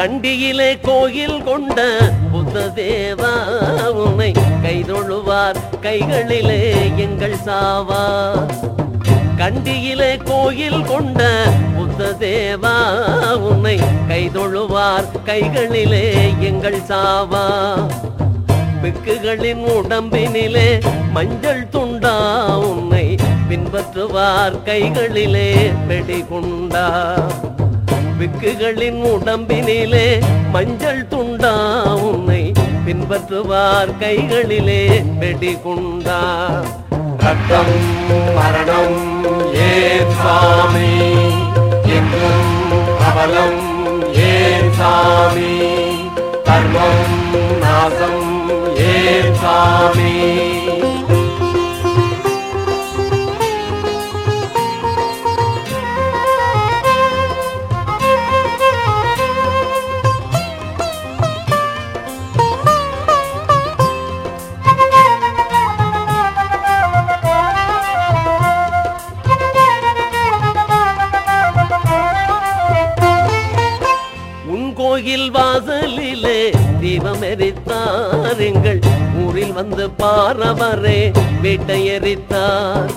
கண்டியிலே கோயில் கொண்ட புத்த தேவா உன்னை கைதொழுவார். கைகளிலே எங்கள் சாவா. கண்டியிலே கோயில் கொண்ட புத்த தேவா உன்னை கைதொழுவார். கைகளிலே எங்கள் சாவா. பிக்குகளின் உடம்பினிலே மஞ்சள் துண்டா உன்னை பின்பற்றுவார். கைகளிலே வெடிகுண்டா விக்குகளின் உடம்பினிலே மஞ்சள் துண்டா உன்னை பின்பற்றுவார் கைகளிலே வெடி குண்டா. ரத்தம் மரணம் ஏன் சாமி? எங்கும் அவலம் ஏன் சாமி? கர்மம் நாசம் ஏன் சாமி? கோயில் வாசலிலே தீபம் எரித்தார் எங்கள் ஊரில் வந்து பாரவரே வீட்டை எரித்தார்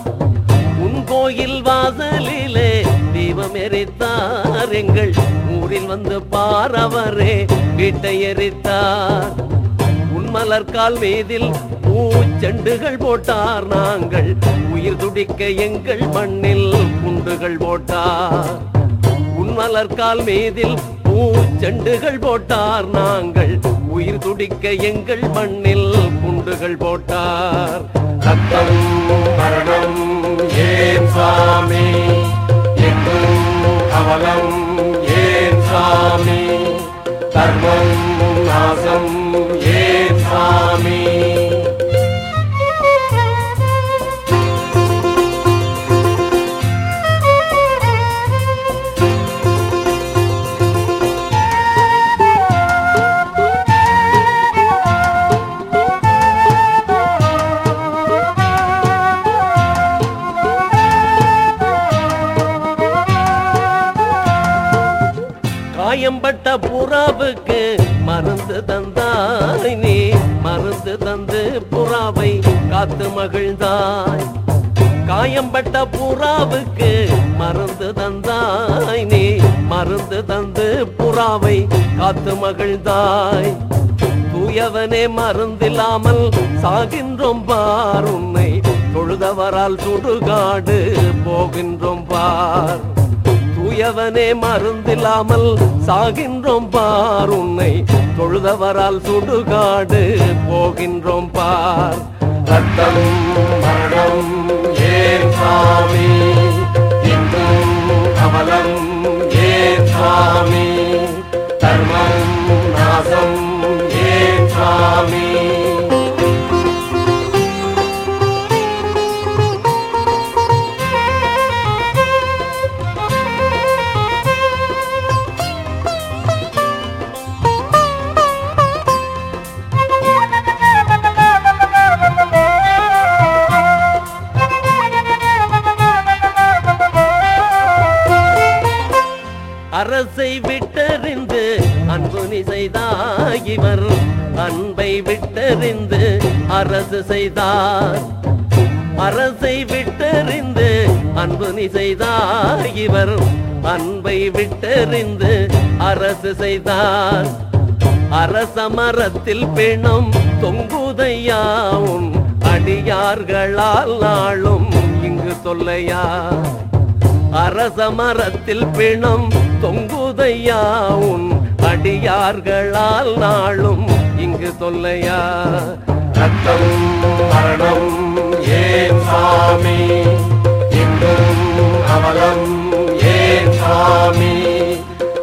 உன் கோயில் வாசலிலே தீபம் எரித்தார் எங்கள் ஊரில் வந்து பாரவரே வீட்டை எரித்தார் உன் மலர்கால் மீதில் பூச்செண்டுகள் போட்டார் நாங்கள். உயிர் துடிக்க எங்கள் மண்ணில் குண்டுகள் போட்டார். உன் மலர்கால் மீதில் பூச்செண்டுகள் போட்டார் நாங்கள். உயிர் துடிக்க எங்கள் மண்ணில் குண்டுகள் போட்டார். ரத்தம் மரணம் ஏன் சாமி? எங்கும் அவலம் ஏன் சாமி? தர்மம் மேம்பட்ட புறாவுக்கு மருந்து தந்தாய் நீ. மருந்து தந்து புறாவை காத்து மகிழ்ந்தாய். காயம்பட்ட புறாவுக்கு மருந்து தந்தாய் நீ. மருந்து தந்து புறாவை காத்து மகிழ்ந்தாய். தூயவனே மருந்தில்லாமல் சாகின்றோம் பார். உன்னை தொழுதவரால் சுடுகாடு போகின்றோம் பார். தூயவனே மருந்தில்லாமல் சாகின்றோம் பார். உன்னை தொழுதவரால் சுடுகாடு போகின்றோம் பார். ரத்தம் மரணம் இவர் அன்பை விட்டறிந்து அரசு செய்தார். அரசை விட்டறிந்து அன்பு செய்தார் இவர் அன்பை விட்டறிந்து அரசு செய்தார். அரசமரத்தில் பிணம் தொங்குதையாவும் அடியார்களால் நாளும் இங்கு தொல்லையா? அரசமரத்தில் பிணம் தொங்குதையாவும் அடியார்களால் நாளும் இங்கு தொல்லையா? ரத்தம் மரணம் ஏன் சாமி? இன்றும் அவலம் ஏன் சாமி?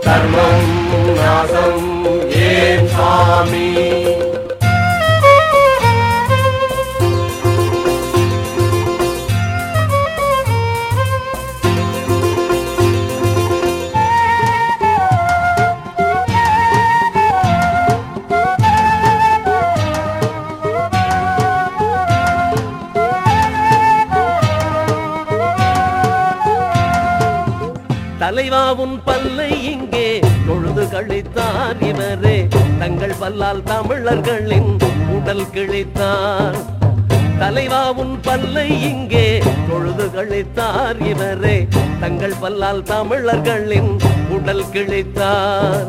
தர்மம் நாசம் ஏன் சாமி? தலைவாவும் பல்லை இங்கே. தொழுது கழித்தார் இவரே. தங்கள் பல்லால் தமிழர்களின் உடல் கிழித்தார். தலைவாவும் பல்லை இங்கே. தொழுது கழித்தார் இவரே. தங்கள் பல்லால் தமிழர்களின் உடல் கிழித்தார்.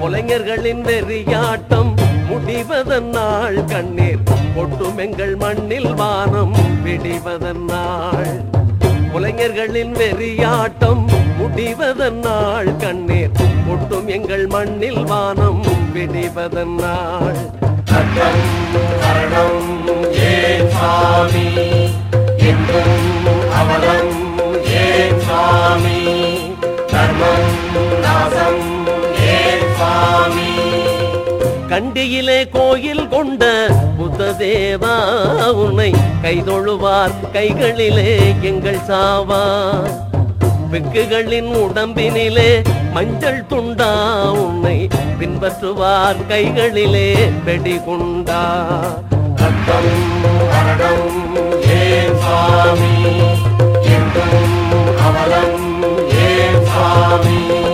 கொலைஞர்களின் வெறியாட்டம் முடிவதன் நாள். கண்ணீர் கொட்டும் எங்கள் மண்ணில் வானம் விடிவதன் நாள். கொலைஞர்களின் வெறியாட்டம் முடிவதன் நாள் கண்ணீர் கொட்டும் எங்கள் மண்ணில் வானம் விடிவதன் நாள் ரத்தம் மரணம் ஏன் சாமி. என்றும் அவலம் ஏன் சாமி. தர்மம் நாசம் ஏன் சாமி. கண்டியிலே கோயில் கொண்ட புத்ததேவா உன்னை கைதொழுவார் கைகளிலே எங்கள் சாவா வெக்குகளின் உடம்பினிலே மஞ்சள் துண்டா உன்னை பின்பற்றுவார் கைகளிலே வெடி குண்டா. சாமி? அவலம் ஏன் சாமி?